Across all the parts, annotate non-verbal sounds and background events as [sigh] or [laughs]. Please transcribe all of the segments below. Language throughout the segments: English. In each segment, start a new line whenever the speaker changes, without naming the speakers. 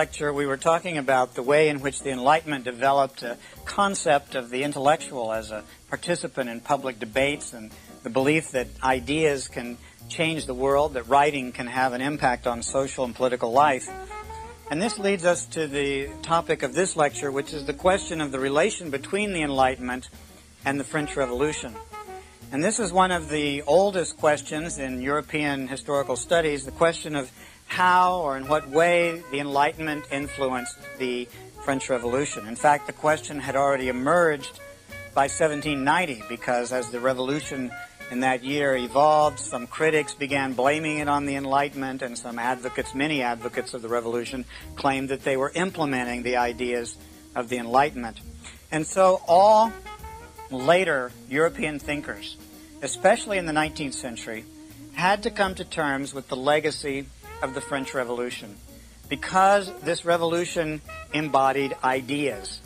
Lecture, we were talking about the way in which the Enlightenment developed a concept of the intellectual as a participant in public debates and the belief that ideas can change the world, that writing can have an impact on social and political life. And this leads us to the topic of this lecture, which is the question of the relation between the Enlightenment and the French Revolution. And this is one of the oldest questions in European historical studies, the question of how or in what way the Enlightenment influenced the French Revolution. In fact, the question had already emerged by 1790 because as the revolution in that year evolved, some critics began blaming it on the Enlightenment, and some advocates, many advocates of the revolution, claimed that they were implementing the ideas of the Enlightenment. And so all later European thinkers especially in the 19th century, had to come to terms with the legacy of the French Revolution because this revolution embodied ideas.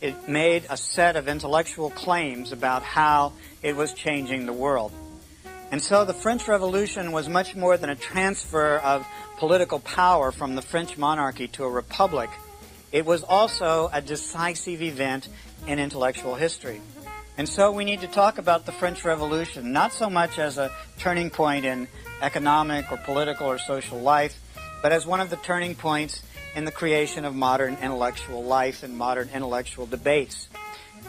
It made a set of intellectual claims about how it was changing the world. And so the French Revolution was much more than a transfer of political power from the French monarchy to a republic. It was also a decisive event in intellectual history. And so we need to talk about the French Revolution, not so much as a turning point in economic or political or social life, but as one of the turning points in the creation of modern intellectual life and modern intellectual debates.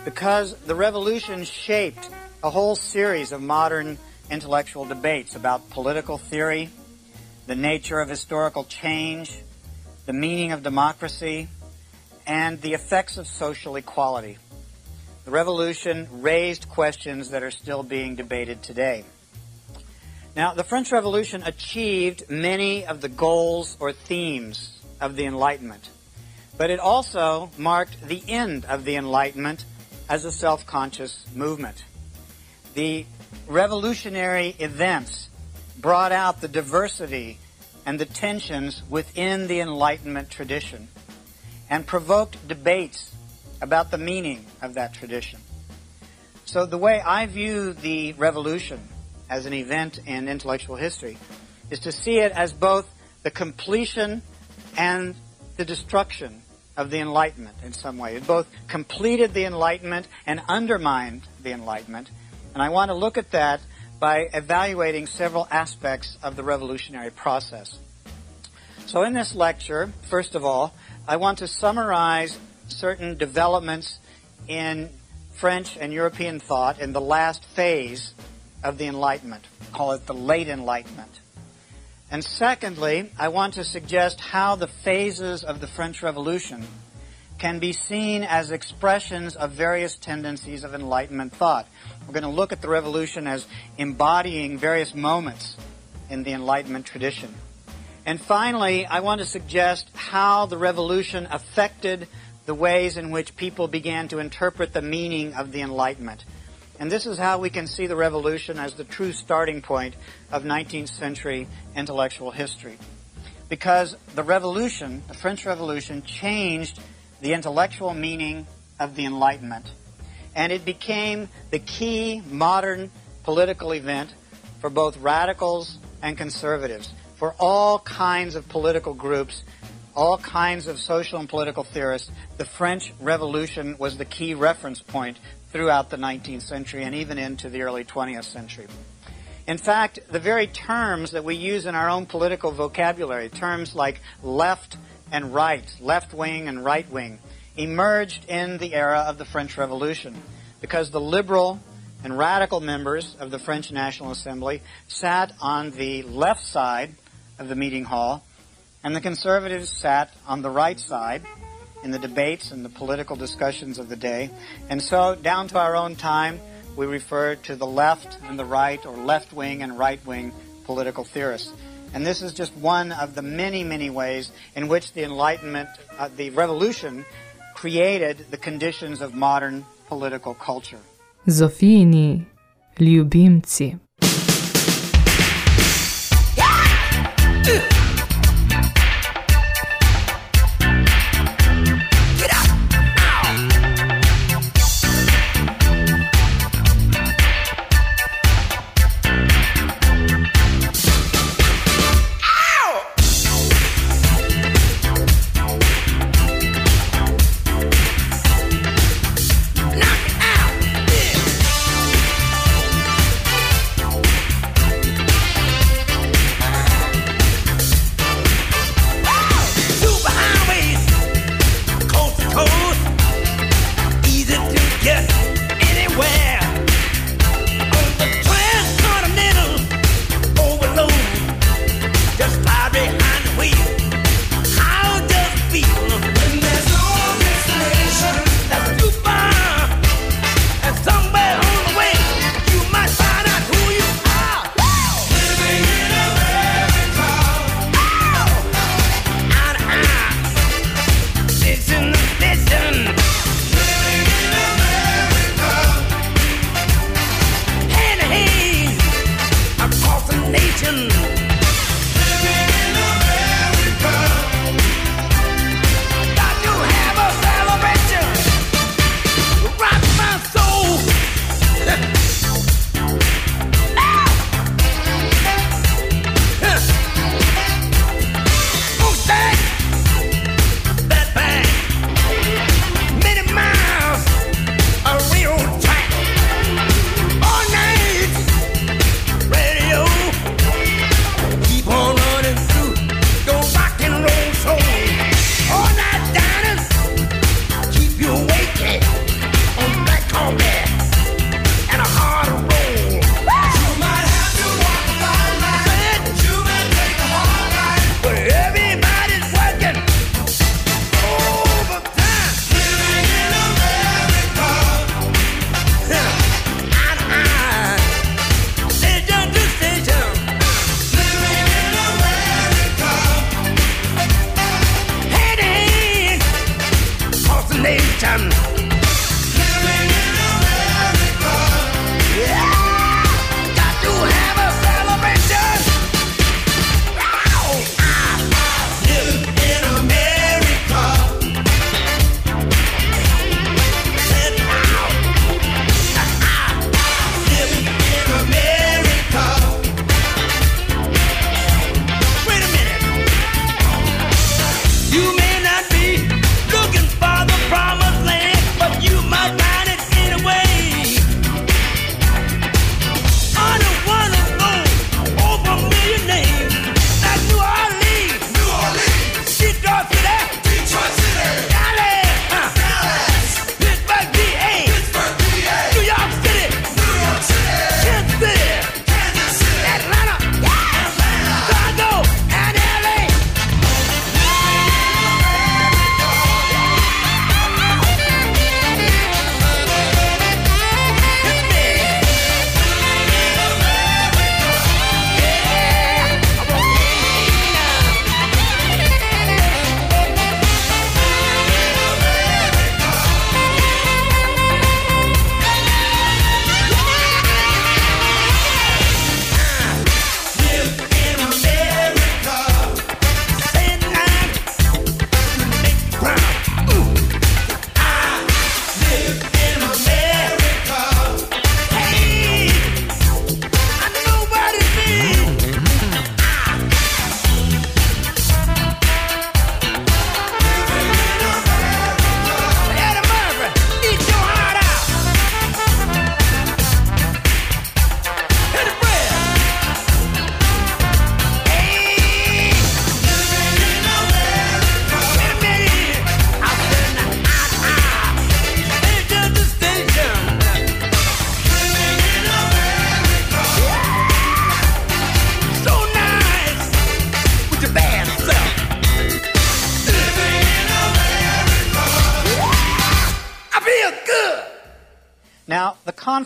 Because the revolution shaped a whole series of modern intellectual debates about political theory, the nature of historical change, the meaning of democracy, and the effects of social equality. The revolution raised questions that are still being debated today. Now, the French Revolution achieved many of the goals or themes of the Enlightenment, but it also marked the end of the Enlightenment as a self conscious movement. The revolutionary events brought out the diversity and the tensions within the Enlightenment tradition and provoked debates about the meaning of that tradition. So, the way I view the revolution as an event in intellectual history is to see it as both the completion and the destruction of the Enlightenment in some way. It both completed the Enlightenment and undermined the Enlightenment. And I want to look at that by evaluating several aspects of the revolutionary process. So, in this lecture, first of all, I want to summarize certain developments in French and European thought in the last phase of the Enlightenment. Call it the late Enlightenment. And secondly, I want to suggest how the phases of the French Revolution can be seen as expressions of various tendencies of Enlightenment thought. We're going to look at the Revolution as embodying various moments in the Enlightenment tradition. And finally, I want to suggest how the Revolution affected the ways in which people began to interpret the meaning of the Enlightenment. And this is how we can see the Revolution as the true starting point of 19th century intellectual history. Because the Revolution, the French Revolution, changed the intellectual meaning of the Enlightenment. And it became the key modern political event for both radicals and conservatives, for all kinds of political groups, all kinds of social and political theorists. The French Revolution was the key reference point throughout the 19th century and even into the early 20th century. In fact, the very terms that we use in our own political vocabulary, terms like left and right, left wing and right wing, emerged in the era of the French Revolution because the liberal and radical members of the French National Assembly sat on the left side of the meeting hall, and the conservatives sat on the right side in the debates and the political discussions of the day. And so, down to our own time, we refer to the left and the right, or left wing and right wing political theorists. And this is just one of the many, many ways in which the Enlightenment, uh, the Revolution, created the conditions of modern political culture.
Zofijini ljubimci.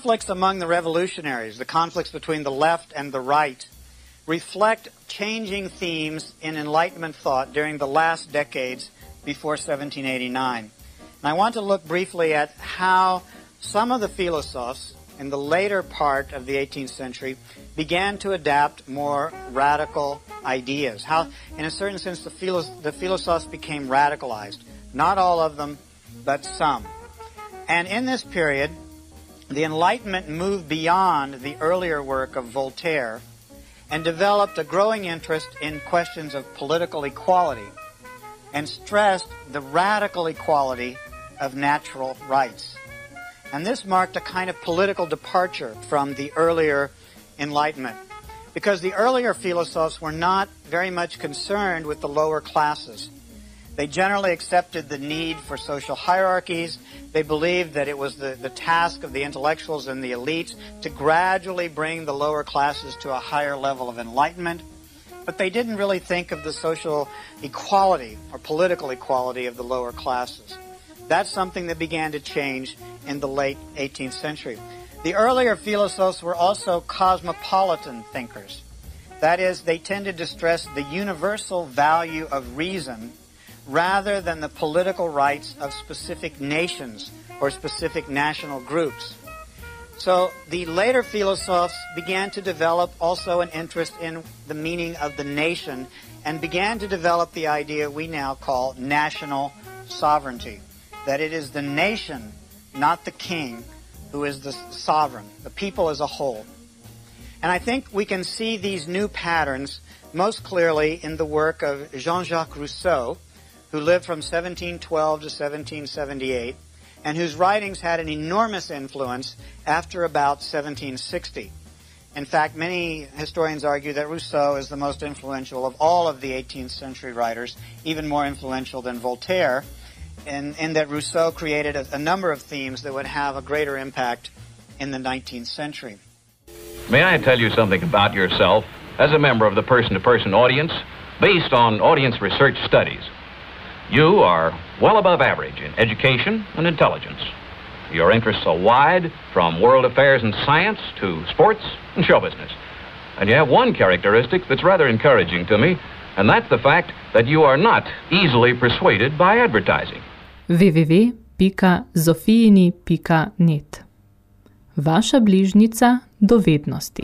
Conflicts among the revolutionaries, the conflicts between the left and the right, reflect changing themes in Enlightenment thought during the last decades before 1789. And I want to look briefly at how some of the philosophers in the later part of the 18th century began to adapt more radical ideas. How, in a certain sense, the, philo- the philosophers became radicalized. Not all of them, but some. And in this period, the Enlightenment moved beyond the earlier work of Voltaire and developed a growing interest in questions of political equality and stressed the radical equality of natural rights. And this marked a kind of political departure from the earlier Enlightenment. Because the earlier philosophers were not very much concerned with the lower classes. They generally accepted the need for social hierarchies. They believed that it was the, the task of the intellectuals and the elites to gradually bring the lower classes to a higher level of enlightenment. But they didn't really think of the social equality or political equality of the lower classes. That's something that began to change in the late 18th century. The earlier philosophers were also cosmopolitan thinkers. That is, they tended to stress the universal value of reason rather than the political rights of specific nations or specific national groups. So the later philosophes began to develop also an interest in the meaning of the nation and began to develop the idea we now call national sovereignty. That it is the nation, not the king, who is the sovereign, the people as a whole. And I think we can see these new patterns most clearly in the work of Jean Jacques Rousseau, who lived from 1712 to 1778, and whose writings had an enormous influence after about 1760. In fact, many historians argue that Rousseau is the most influential of all of the 18th century writers, even more influential than Voltaire, in, in that Rousseau created a, a number of themes that would have a greater impact in the 19th century.
May I tell you something about yourself as a member of the person to person audience based on audience research studies? You are well above average in education and intelligence. Your interests are wide, from world affairs and science to sports and show business. And you have one characteristic that's rather encouraging to me, and that's the fact that you are not easily persuaded by advertising.
www.zofijini.net Vaša bližnica dovednosti.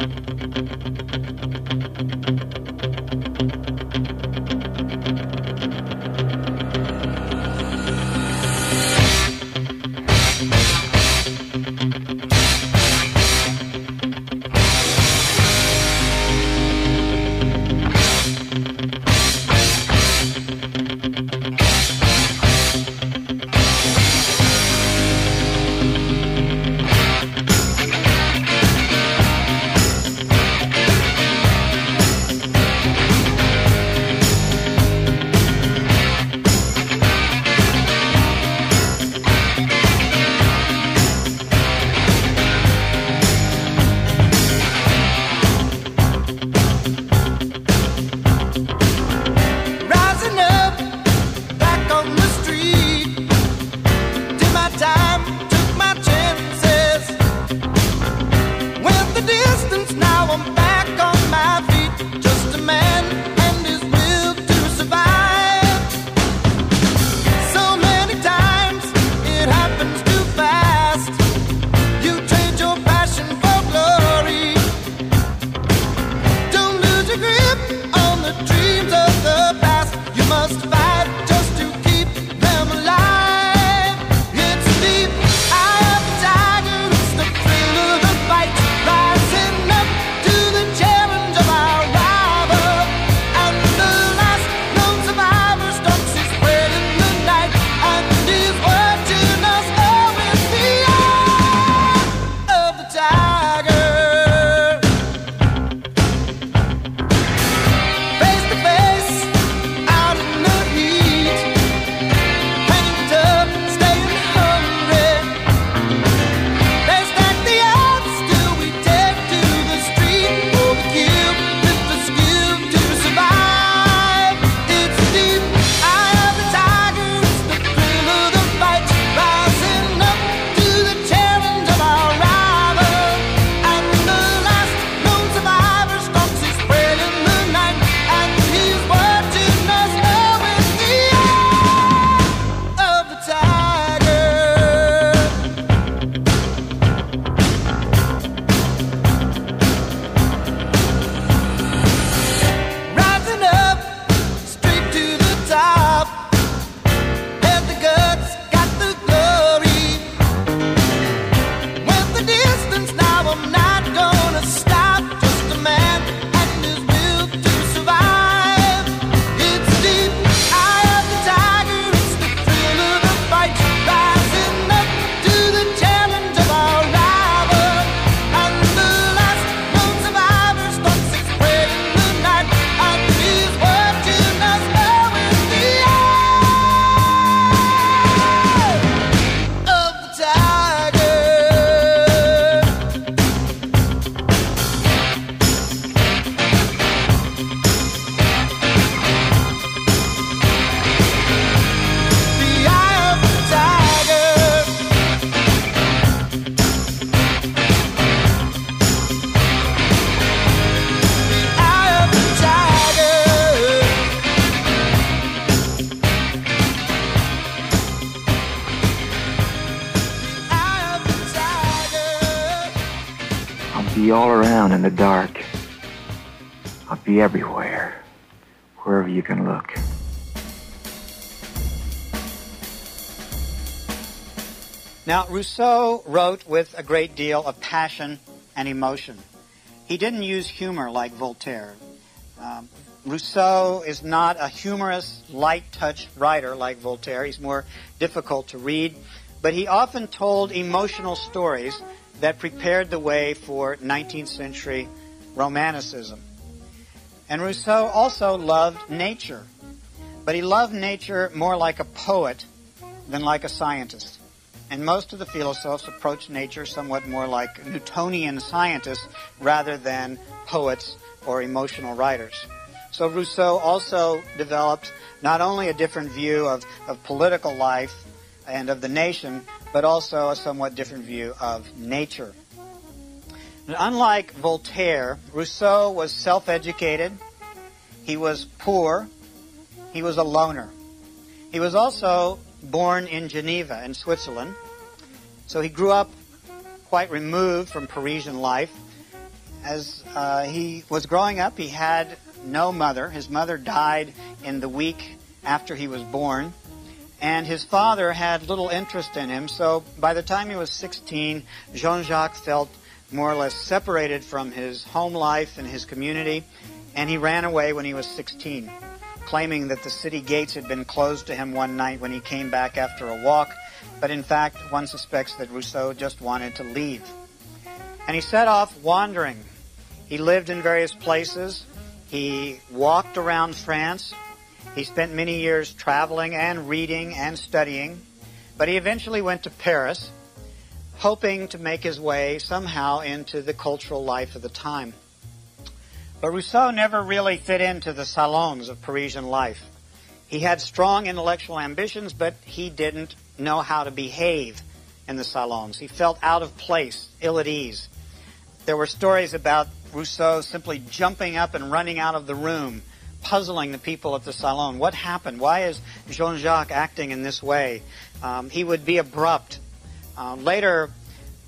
Be all around in the dark. I'll be everywhere, wherever you can look.
Now, Rousseau wrote with a great deal of passion and emotion. He didn't use humor like Voltaire. Um, Rousseau is not a humorous, light touch writer like Voltaire. He's more difficult to read, but he often told emotional stories that prepared the way for 19th century Romanticism. And Rousseau also loved nature, but he loved nature more like a poet than like a scientist. And most of the philosophes approached nature somewhat more like Newtonian scientists rather than poets or emotional writers. So Rousseau also developed not only a different view of, of political life and of the nation, but also a somewhat different view of nature. Unlike Voltaire, Rousseau was self educated, he was poor, he was a loner. He was also born in Geneva, in Switzerland, so he grew up quite removed from Parisian life. As uh, he was growing up, he had no mother. His mother died in the week after he was born. And his father had little interest in him, so by the time he was 16, Jean Jacques felt more or less separated from his home life and his community, and he ran away when he was 16, claiming that the city gates had been closed to him one night when he came back after a walk, but in fact, one suspects that Rousseau just wanted to leave. And he set off wandering. He lived in various places. He walked around France. He spent many years traveling and reading and studying. But he eventually went to Paris, hoping to make his way somehow into the cultural life of the time. But Rousseau never really fit into the salons of Parisian life. He had strong intellectual ambitions, but he didn't know how to behave in the salons. He felt out of place, ill at ease. There were stories about Rousseau simply jumping up and running out of the room, puzzling the people at the salon. What happened? Why is Jean Jacques acting in this way? Um, he would be abrupt. Uh, later,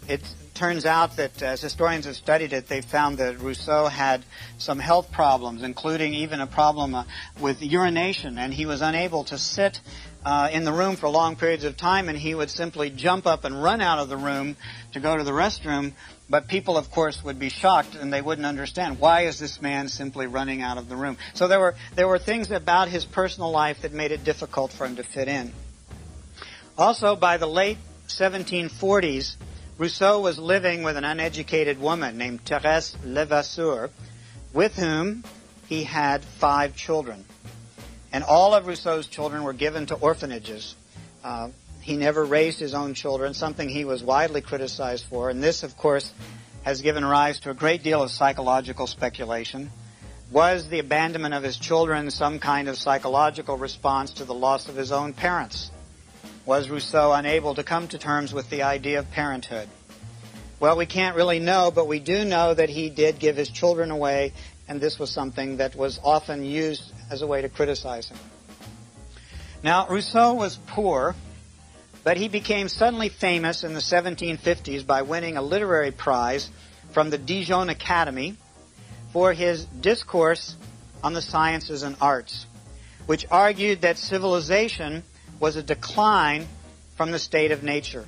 it turns out that as historians have studied it, they found that Rousseau had some health problems, including even a problem uh, with urination, and he was unable to sit uh, in the room for long periods of time, and he would simply jump up and run out of the room to go to the restroom. But people, of course, would be shocked and they wouldn't understand why is this man simply running out of the room. So there were there were things about his personal life that made it difficult for him to fit in. Also, by the late 1740s, Rousseau was living with an uneducated woman named Thérèse Levasseur, with whom he had five children. And all of Rousseau's children were given to orphanages. Uh, he never raised his own children, something he was widely criticized for. And this, of course, has given rise to a great deal of psychological speculation. Was the abandonment of his children some kind of psychological response to the loss of his own parents? Was Rousseau unable to come to terms with the idea of parenthood? Well, we can't really know, but we do know that he did give his children away, and this was something that was often used as a way to criticize him. Now, Rousseau was poor, but he became suddenly famous in the 1750s by winning a literary prize from the Dijon Academy for his discourse on the sciences and arts, which argued that civilization was a decline from the state of nature.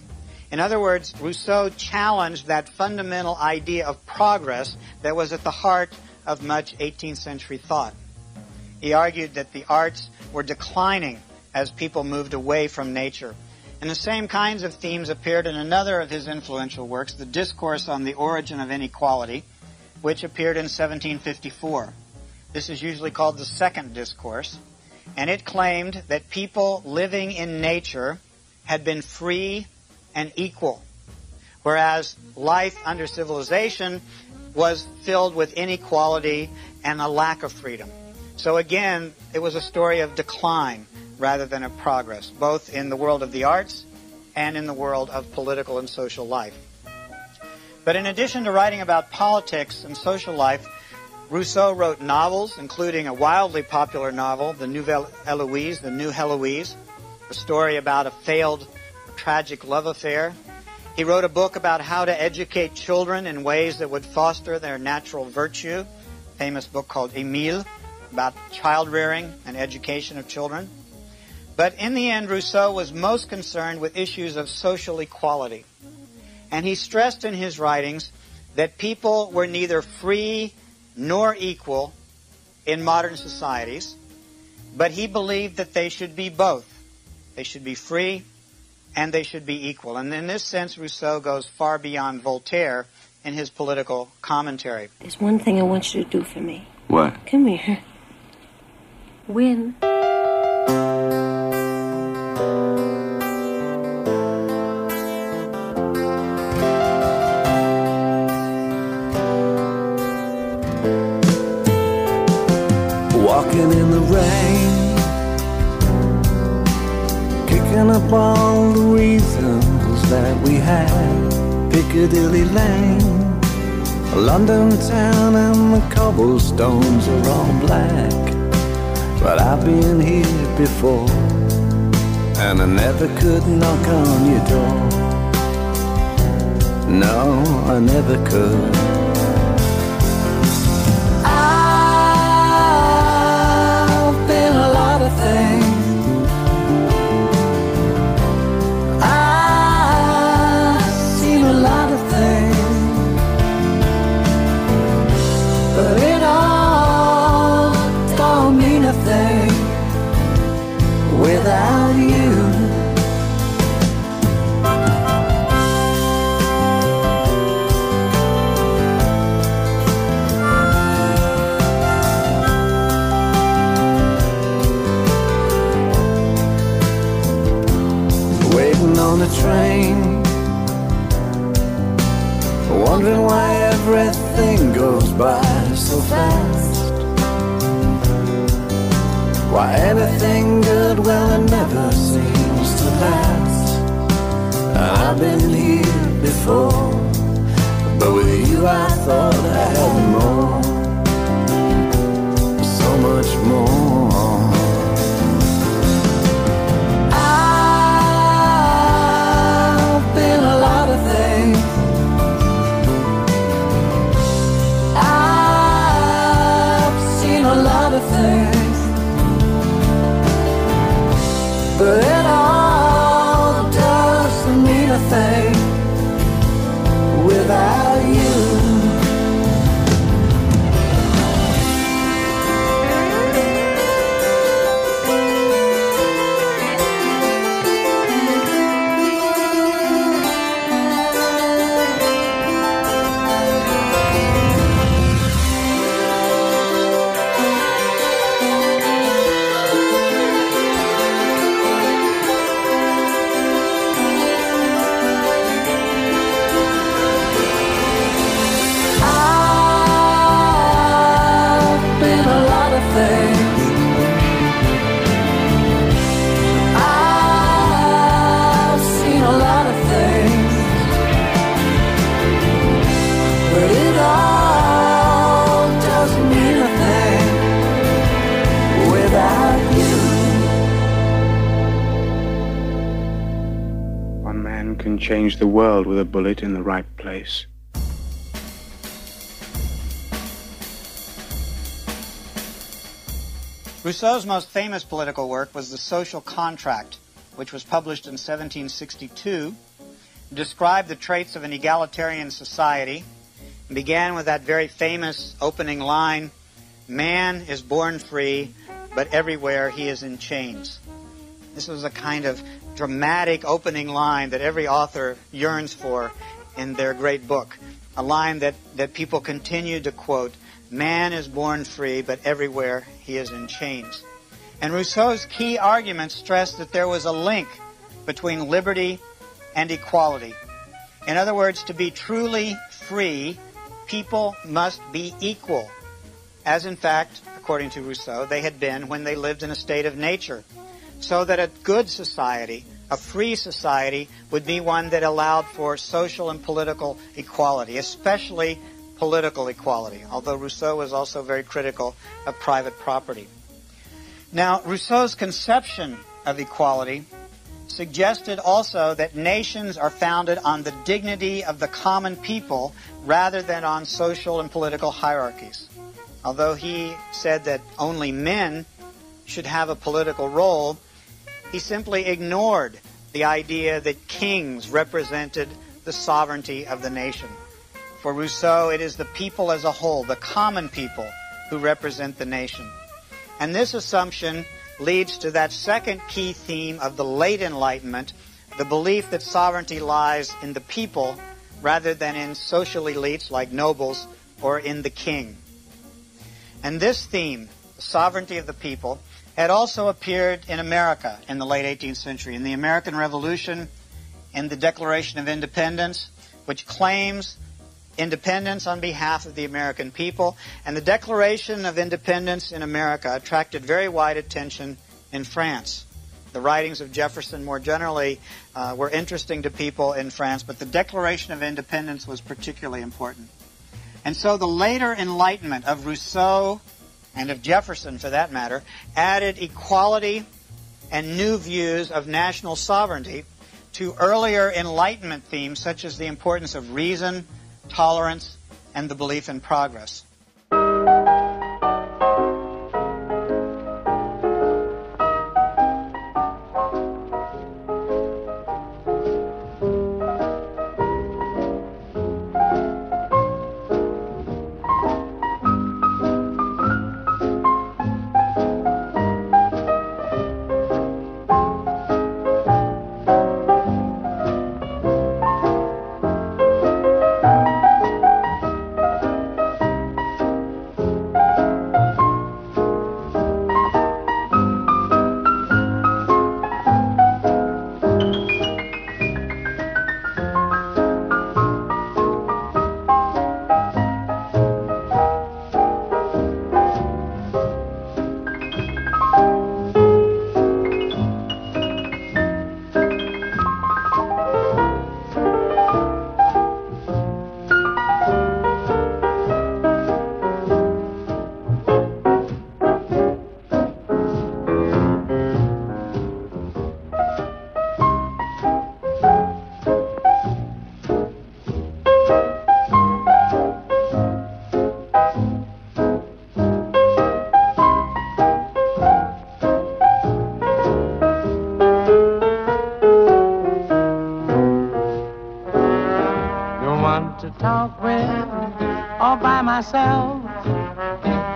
In other words, Rousseau challenged that fundamental idea of progress that was at the heart of much 18th century thought. He argued that the arts were declining as people moved away from nature. And the same kinds of themes appeared in another of his influential works, The Discourse on the Origin of Inequality, which appeared in 1754. This is usually called the Second Discourse, and it claimed that people living in nature had been free and equal, whereas life under civilization was filled with inequality and a lack of freedom. So again, it was a story of decline rather than of progress, both in the world of the arts and in the world of political and social life. But in addition to writing about politics and social life, Rousseau wrote novels, including a wildly popular novel, The Nouvelle Heloise, The New Heloise, a story about a failed tragic love affair. He wrote a book about how to educate children in ways that would foster their natural virtue. Famous book called Emile about child rearing and education of children. But in the end, Rousseau was most concerned with issues of social equality. And he stressed in his writings that people were neither free nor equal in modern societies, but he believed that they should be both. They should be free and they should be equal. And in this sense, Rousseau goes far beyond Voltaire in his political commentary.
There's one thing I want you to do for me.
What?
Come here. Win.
Cobblestones are all black. But I've been here before, and I never could knock on your door. No, I never could. Fast. Why anything good, well, it never seems to last. I've been here before, but with you I thought I had more.
Change the world with a bullet in the right place.
Rousseau's most famous political work was The Social Contract, which was published in 1762, described the traits of an egalitarian society, and began with that very famous opening line Man is born free, but everywhere he is in chains. This was a kind of dramatic opening line that every author yearns for in their great book. A line that, that people continue to quote Man is born free, but everywhere he is in chains. And Rousseau's key argument stressed that there was a link between liberty and equality. In other words, to be truly free, people must be equal, as in fact, according to Rousseau, they had been when they lived in a state of nature. So that a good society, a free society, would be one that allowed for social and political equality, especially political equality, although Rousseau was also very critical of private property. Now, Rousseau's conception of equality suggested also that nations are founded on the dignity of the common people rather than on social and political hierarchies. Although he said that only men should have a political role, he simply ignored the idea that kings represented the sovereignty of the nation. For Rousseau, it is the people as a whole, the common people, who represent the nation. And this assumption leads to that second key theme of the late Enlightenment, the belief that sovereignty lies in the people rather than in social elites like nobles or in the king. And this theme, the sovereignty of the people, had also appeared in America in the late 18th century, in the American Revolution, in the Declaration of Independence, which claims independence on behalf of the American people. And the Declaration of Independence in America attracted very wide attention in France. The writings of Jefferson more generally uh, were interesting to people in France, but the Declaration of Independence was particularly important. And so the later Enlightenment of Rousseau and of Jefferson, for that matter, added equality and new views of national sovereignty to earlier Enlightenment themes such as the importance of reason, tolerance, and the belief in progress.
Talk with all by myself.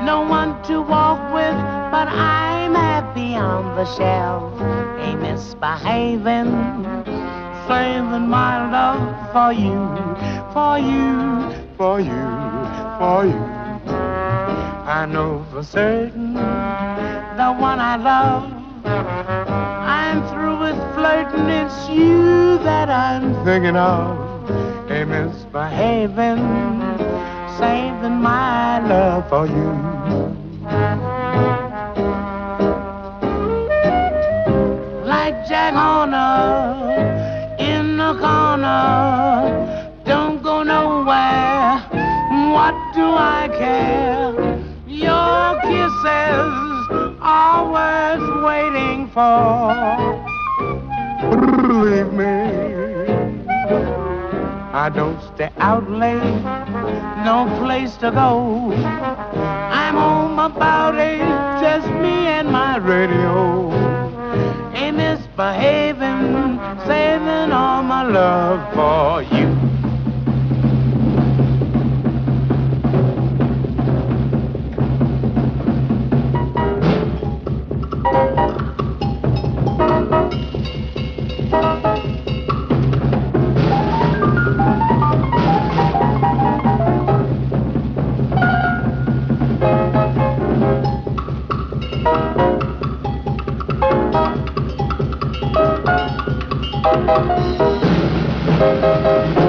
No one to walk with, but I'm happy on the shelf. Ain't misbehaving, saving my love for you, for you, for you, for you. I know for certain the one I love. I'm through with flirting, it's you that I'm thinking of. Misbehaving, saving my love for you. Like Jack Horner in the corner, don't go nowhere. What do I care? Your kisses are worth waiting for. Believe me. I don't stay out late, no place to go. I'm home about eight, just me and my radio. Ain't misbehaving, saving all my love for you.
Müzik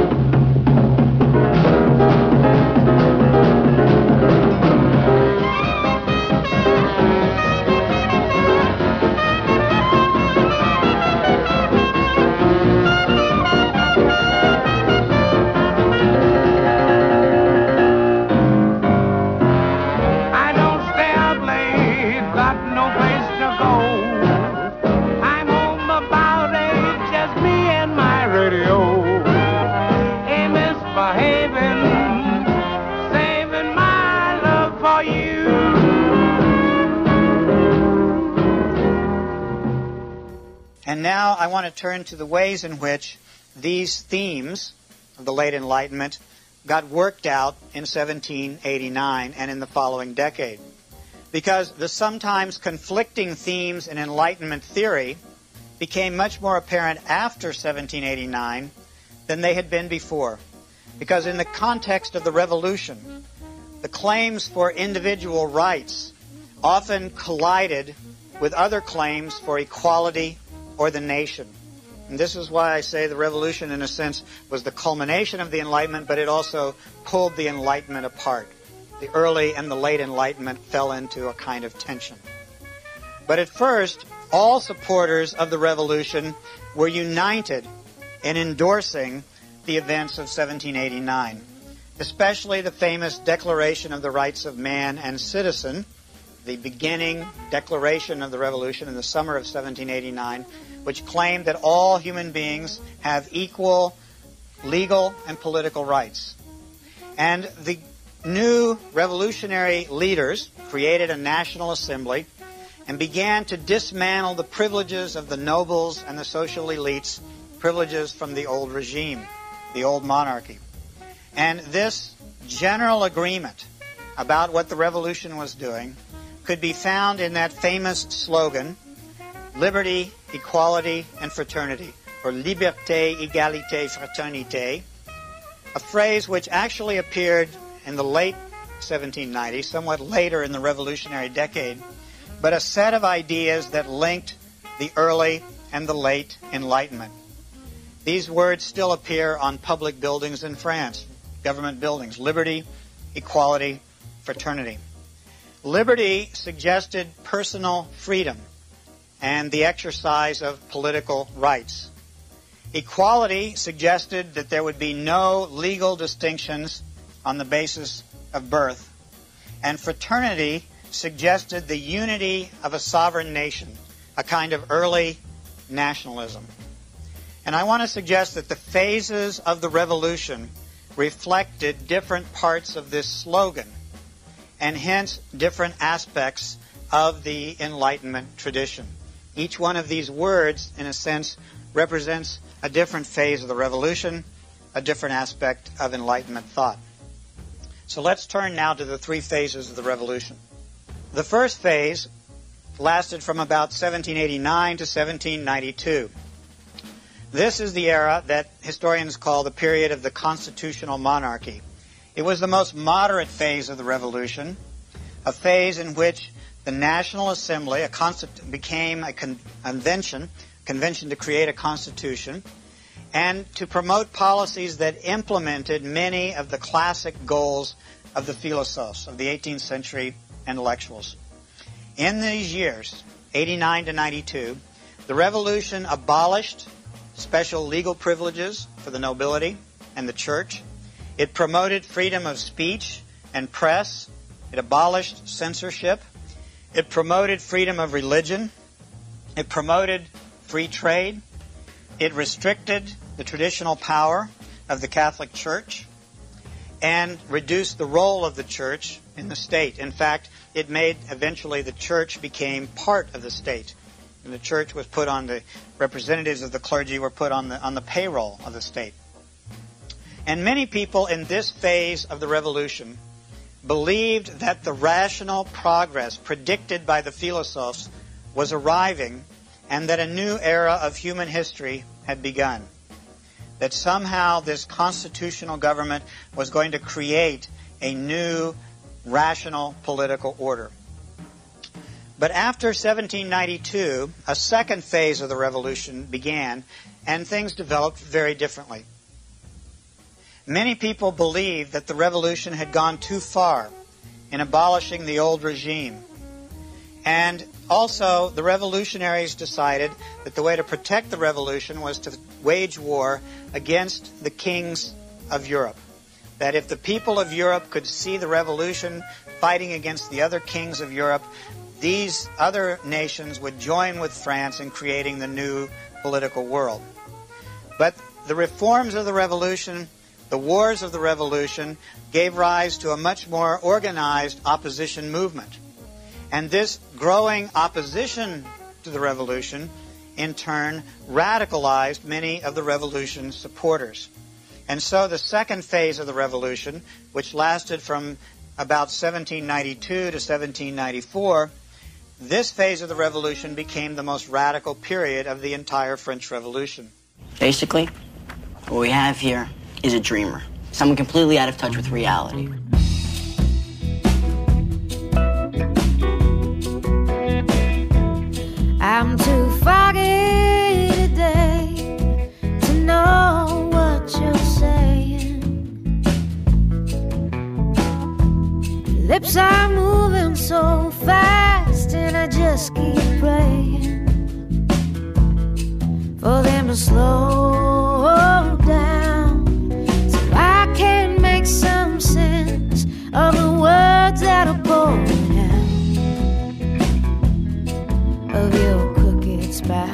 I want to turn to the ways in which these themes of the late Enlightenment got worked out in 1789 and in the following decade. Because the sometimes conflicting themes in Enlightenment theory became much more apparent after 1789 than they had been before. Because in the context of the revolution, the claims for individual rights often collided with other claims for equality or the nation. And this is why I say the revolution, in a sense, was the culmination of the Enlightenment, but it also pulled the Enlightenment apart. The early and the late Enlightenment fell into a kind of tension. But at first, all supporters of the revolution were united in endorsing the events of 1789, especially the famous Declaration of the Rights of Man and Citizen, the beginning declaration of the revolution in the summer of 1789, which claimed that all human beings have equal legal and political rights. And the new revolutionary leaders created a national assembly and began to dismantle the privileges of the nobles and the social elites, privileges from the old regime, the old monarchy. And this general agreement about what the revolution was doing could be found in that famous slogan, liberty, equality, and fraternity, or liberté, égalité, fraternité, a phrase which actually appeared in the late 1790s, somewhat later in the revolutionary decade, but a set of ideas that linked the early and the late Enlightenment. These words still appear on public buildings in France, government buildings liberty, equality, fraternity. Liberty suggested personal freedom and the exercise of political rights. Equality suggested that there would be no legal distinctions on the basis of birth. And fraternity suggested the unity of a sovereign nation, a kind of early nationalism. And I want to suggest that the phases of the revolution reflected different parts of this slogan and hence different aspects of the Enlightenment tradition. Each one of these words, in a sense, represents a different phase of the revolution, a different aspect of Enlightenment thought. So let's turn now to the three phases of the revolution. The first phase lasted from about 1789 to 1792. This is the era that historians call the period of the constitutional monarchy. It was the most moderate phase of the revolution, a phase in which the National Assembly a became a con- convention, convention to create a constitution, and to promote policies that implemented many of the classic goals of the philosophes of the 18th century intellectuals. In these years, 89 to 92, the revolution abolished special legal privileges for the nobility and the church. It promoted freedom of speech and press. It abolished censorship. It promoted freedom of religion. It promoted free trade. It restricted the traditional power of the Catholic Church and reduced the role of the church in the state. In fact, it made eventually the church became part of the state. And the church was put on the representatives of the clergy were put on the on the payroll of the state. And many people in this phase of the revolution believed that the rational progress predicted by the philosophes was arriving and that a new era of human history had begun. That somehow this constitutional government was going to create a new rational political order. But after 1792, a second phase of the revolution began, and things developed very differently. Many people believed that the revolution had gone too far in abolishing the old regime. And also, the revolutionaries decided that the way to protect the revolution was to wage war against the kings of Europe. That if the people of Europe could see the revolution fighting against the other kings of Europe, these other nations would join with France in creating the new political world. But the reforms of the revolution, the wars of the revolution, gave rise to a much more organized opposition movement. And this growing opposition to the revolution in turn, radicalized many of the revolution's supporters. And so the second phase of the revolution, which lasted from about 1792 to 1794, this phase of the revolution became the most radical period of the entire French Revolution.
Basically, what we have here is a dreamer, someone completely out of touch with reality.
I'm too foggy today to know what you're saying. Lips are moving so fast, and I just keep praying for them to slow out of your crooked spout.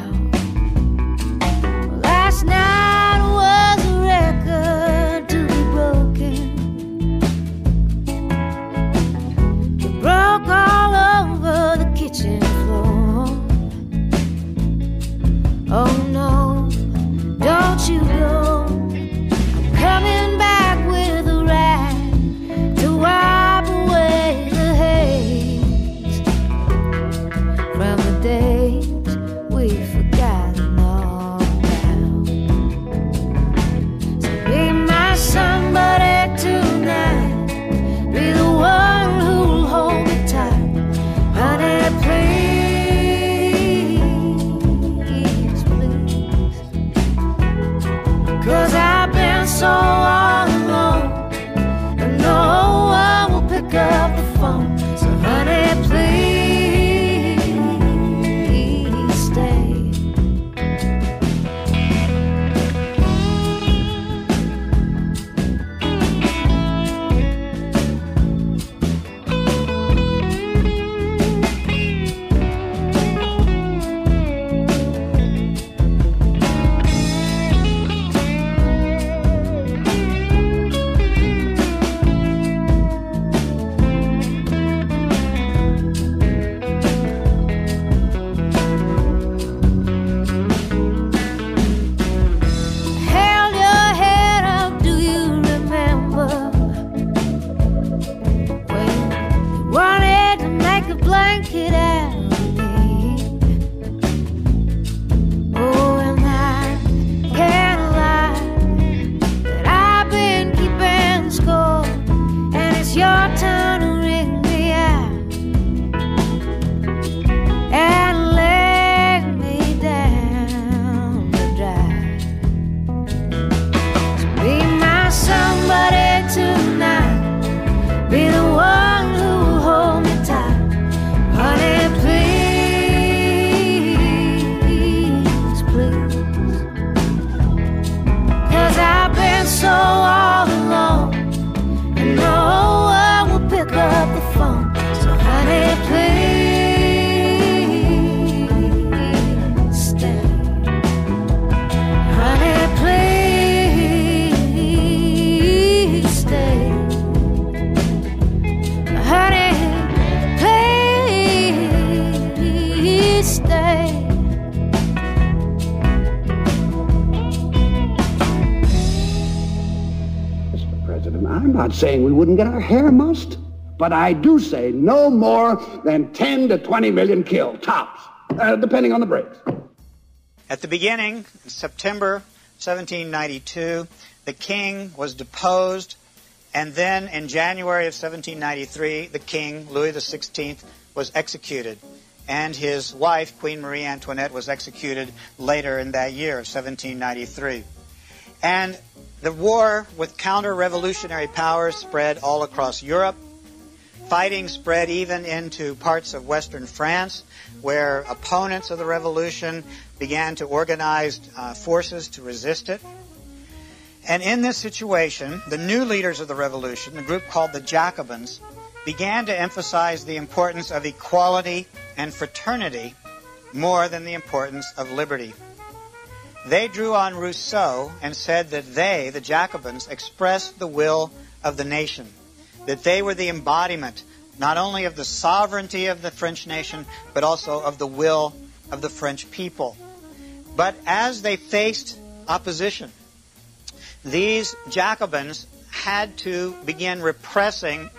Saying we wouldn't get our hair mussed, but I do say no more than 10 to 20 million killed, tops, uh, depending on the breaks.
At the beginning, in September 1792, the king was deposed, and then in January of 1793, the king, Louis XVI, was executed. And his wife, Queen Marie Antoinette, was executed later in that year of 1793. And the war with counter revolutionary powers spread all across Europe. Fighting spread even into parts of Western France, where opponents of the revolution began to organize uh, forces to resist it. And in this situation, the new leaders of the revolution, the group called the Jacobins, began to emphasize the importance of equality and fraternity more than the importance of liberty. They drew on Rousseau and said that they, the Jacobins, expressed the will of the nation, that they were the embodiment not only of the sovereignty of the French nation, but also of the will of the French people. But as they faced opposition, these Jacobins had to begin repressing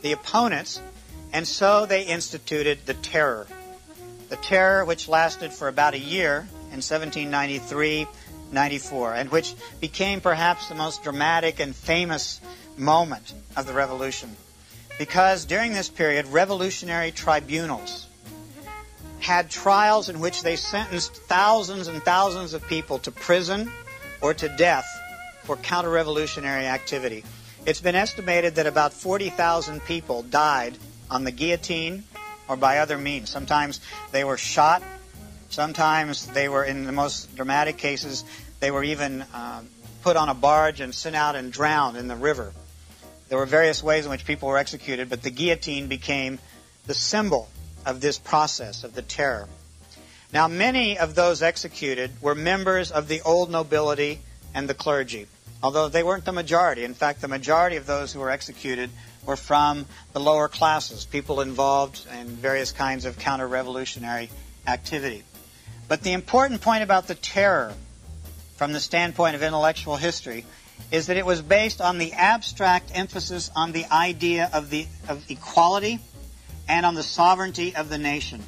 the opponents, and so they instituted the terror. The terror which lasted for about a year in 1793 94, and which became perhaps the most dramatic and famous moment of the revolution. Because during this period, revolutionary tribunals had trials in which they sentenced thousands and thousands of people to prison or to death for counter revolutionary activity. It's been estimated that about 40,000 people died on the guillotine or by other means. Sometimes they were shot, sometimes they were, in the most dramatic cases, they were even um, put on a barge and sent out and drowned in the river. There were various ways in which people were executed, but the guillotine became the symbol of this process of the terror. Now, many of those executed were members of the old nobility and the clergy, although they weren't the majority. In fact, the majority of those who were executed were from the lower classes, people involved in various kinds of counter revolutionary activity. But the important point about the terror, from the standpoint of intellectual history, is that it was based on the abstract emphasis on the idea of, the, of equality and on the sovereignty of the nation.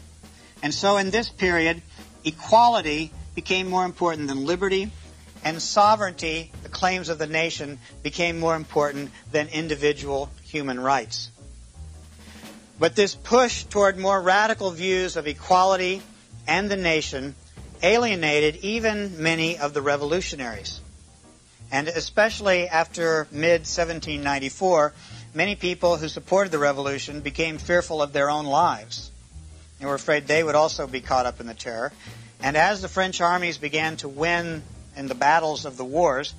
And so in this period, equality became more important than liberty, and sovereignty, the claims of the nation, became more important than individual human rights. But this push toward more radical views of equality and the nation alienated even many of the revolutionaries. And especially after mid 1794, many people who supported the revolution became fearful of their own lives. They were afraid they would also be caught up in the terror. And as the French armies began to win in the battles of the wars,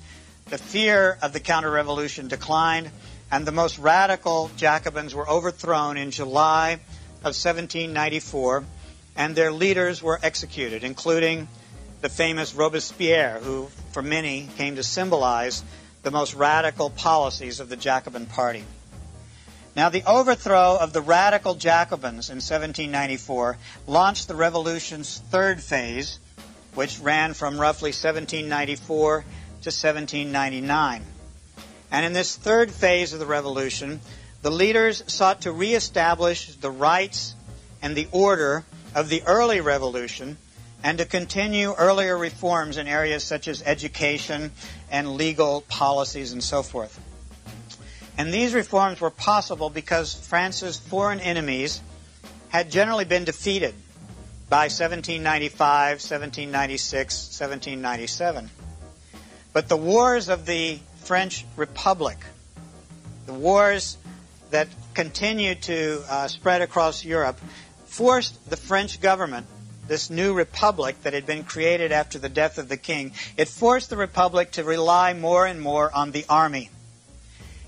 the fear of the counter revolution declined, and the most radical Jacobins were overthrown in July of 1794, and their leaders were executed, including the famous Robespierre, who for many came to symbolize the most radical policies of the Jacobin Party. Now, the overthrow of the radical Jacobins in 1794 launched the revolution's third phase, which ran from roughly 1794 to 1799. And in this third phase of the revolution, the leaders sought to reestablish the rights and the order of the early revolution and to continue earlier reforms in areas such as education and legal policies and so forth. And these reforms were possible because France's foreign enemies had generally been defeated by 1795, 1796, 1797. But the wars of the French Republic, the wars that continued to uh, spread across Europe, forced the French government, this new republic that had been created after the death of the king, it forced the republic to rely more and more on the army.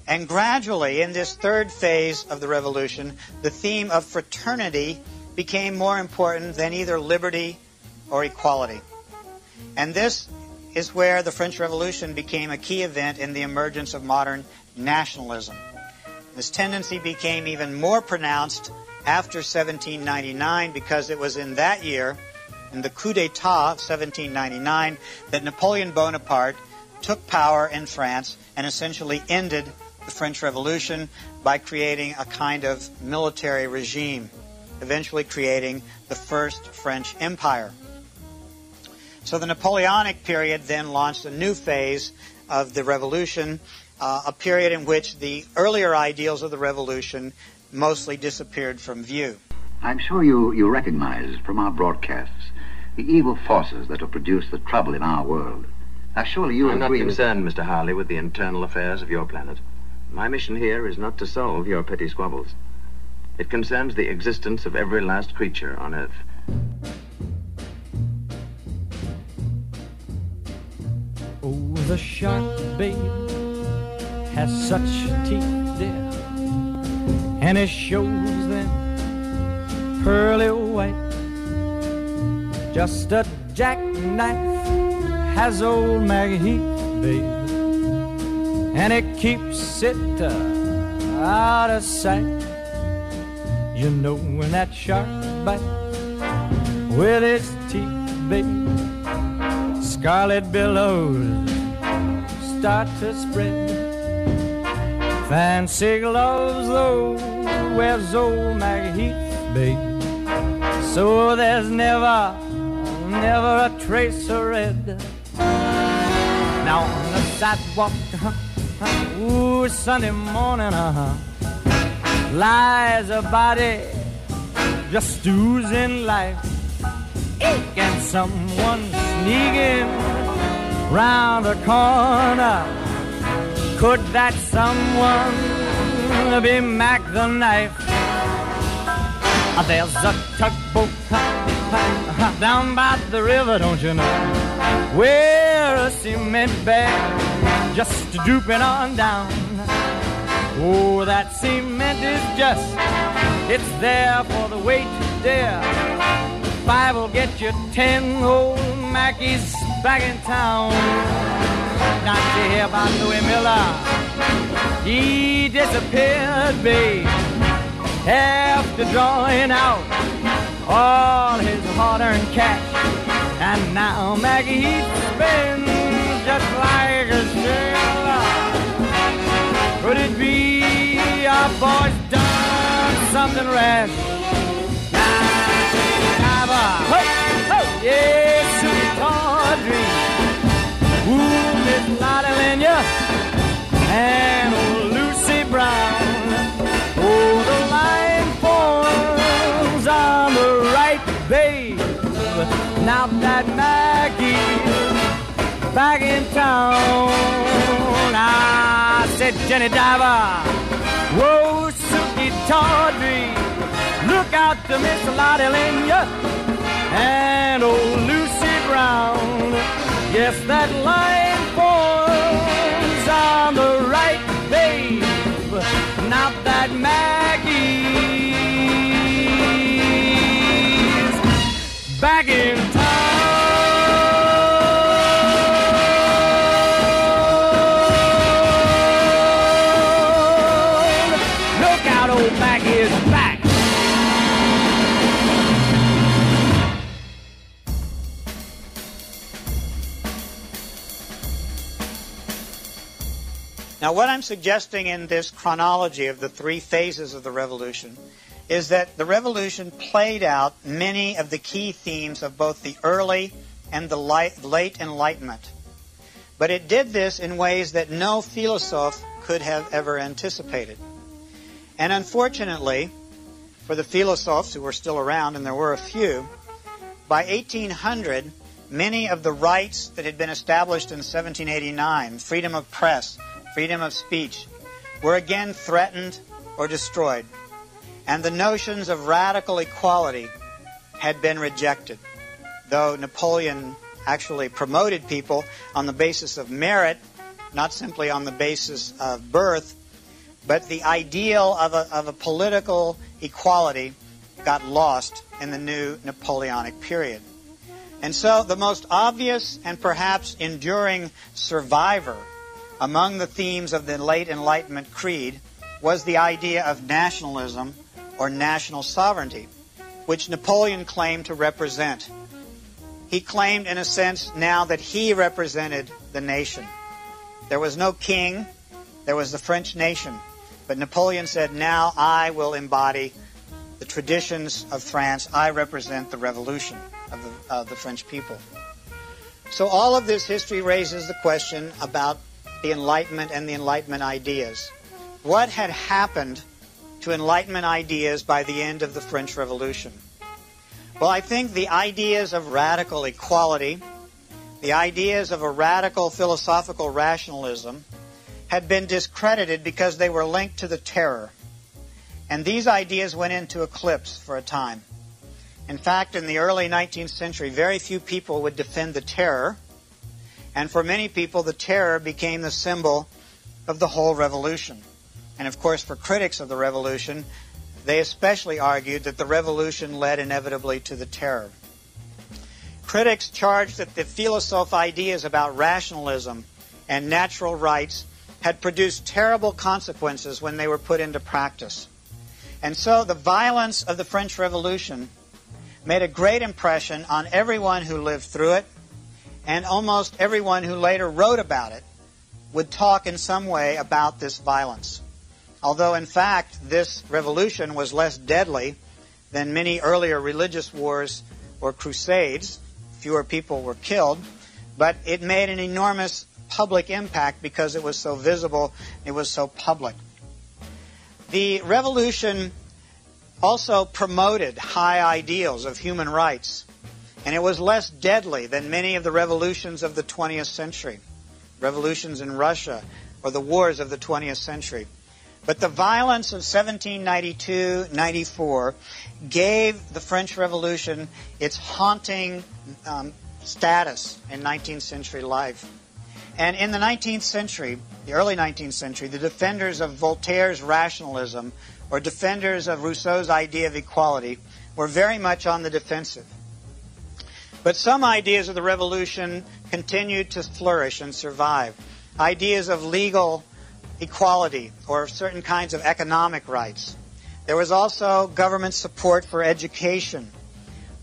And gradually, in this third phase of the revolution, the theme of fraternity became more important than either liberty or equality. And this is where the French Revolution became a key event in the emergence of modern nationalism. This tendency became even more pronounced after 1799 because it was in that year, in the coup d'etat of 1799, that Napoleon Bonaparte took power in France and essentially ended the French Revolution by creating a kind of military regime, eventually creating the first French Empire. So the Napoleonic period then launched a new phase of the revolution, uh, a period in which the earlier ideals of the revolution mostly disappeared from view.
I'm sure you, you recognize from our broadcasts the evil forces that have produced the trouble in our world. Now, surely you
I'm not
agree with-
concerned, Mr. Harley, with the internal affairs of your planet. My mission here is not to solve your petty squabbles. It concerns the existence of every last creature on Earth.
Oh, the shark, babe, has such teeth, dear, and it shows them pearly white. Just a jackknife has old Macheath, babe, and it keeps it uh, out of sight. You know when that shark bites with its teeth, babe, scarlet billows start to spread. Fancy gloves, though, wears old Macheath, babe. So there's never, never a trace of red. Now on the sidewalk, uh-huh, [laughs] ooh, Sunday morning, uh-huh, lies a body just oozing life. And someone sneaking round the corner. Could that someone be Mac the knife? Ah, There's a tugboat down by the river, don't you know? Where a cement bag just drooping on down. Oh, that cement is just, it's there for the weight to dare. Five will get you ten old Mackies back in town. Not to hear about Louis Miller. He disappeared, babe, after drawing out all his hard-earned cash. And now Macheath spends just like a sailor. Could it be our boy's done something rash? Diver, ho, ho, yes, Audrey. Ooh, Miss Lotta and Now that Maggie's back in town, I said, Jenny Diver, whoa, Sukey Tawdry, look out to Miss Lotte Lenya and old Lucy Brown. Yes, that line forms on the right, babe. Now that Maggie's back in town. Look out, old Maggie is back.
Now, what I'm suggesting in this chronology of the three phases of the revolution is that the revolution played out many of the key themes of both the early and the light, late Enlightenment. But it did this in ways that no philosophe could have ever anticipated. And unfortunately, for the philosophers who were still around, and there were a few, by 1800, many of the rights that had been established in 1789, freedom of press, freedom of speech, were again threatened or destroyed. And the notions of radical equality had been rejected. Though Napoleon actually promoted people on the basis of merit, not simply on the basis of birth, but the ideal of a, of a political equality got lost in the new Napoleonic period. And so the most obvious and perhaps enduring survivor among the themes of the late Enlightenment creed was the idea of nationalism or national sovereignty, which Napoleon claimed to represent. He claimed, in a sense, now that he represented the nation. There was no king, there was the French nation. But Napoleon said, now I will embody the traditions of France. I represent the revolution of the, of the French people. So all of this history raises the question about the Enlightenment and the Enlightenment ideas. What had happened to Enlightenment ideas by the end of the French Revolution? Well, I think the ideas of radical equality, the ideas of a radical philosophical rationalism, had been discredited because they were linked to the terror. And these ideas went into eclipse for a time. In fact, in the early 19th century, very few people would defend the terror. And for many people, the terror became the symbol of the whole revolution. And of course, for critics of the revolution, they especially argued that the revolution led inevitably to the terror. Critics charged that the philosophe ideas about rationalism and natural rights had produced terrible consequences when they were put into practice. And so the violence of the French Revolution made a great impression on everyone who lived through it And almost everyone who later wrote about it would talk in some way about this violence. Although, in fact, this revolution was less deadly than many earlier religious wars or crusades, fewer people were killed, but it made an enormous public impact because it was so visible, it was so public. The revolution also promoted high ideals of human rights, and it was less deadly than many of the revolutions of the 20th century, revolutions in Russia or the wars of the 20th century. But the violence of 1792 94 gave the French Revolution its haunting um, status in 19th century life. And in the 19th century, the early 19th century, the defenders of Voltaire's rationalism or defenders of Rousseau's idea of equality were very much on the defensive. But some ideas of the revolution continued to flourish and survive. Ideas of legal equality or certain kinds of economic rights. There was also government support for education,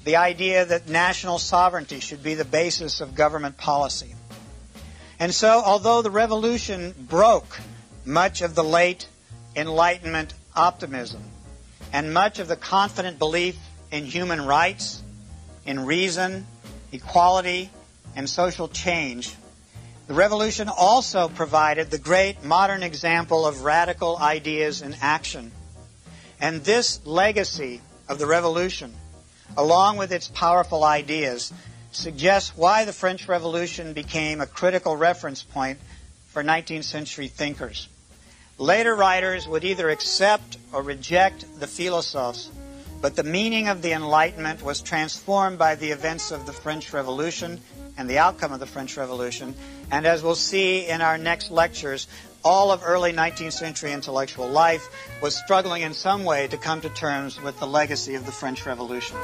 the idea that national sovereignty should be the basis of government policy. And so, although the revolution broke much of the late Enlightenment optimism and much of the confident belief in human rights, in reason, equality, and social change, the revolution also provided the great modern example of radical ideas in action. And this legacy of the revolution, along with its powerful ideas, suggests why the French Revolution became a critical reference point for 19th century thinkers. Later writers would either accept or reject the philosophes, but the meaning of the Enlightenment was transformed by the events of the French Revolution and the outcome of the French Revolution. And as we'll see in our next lectures, all of early 19th century intellectual life was struggling in some way to come to terms with the legacy of the French Revolution.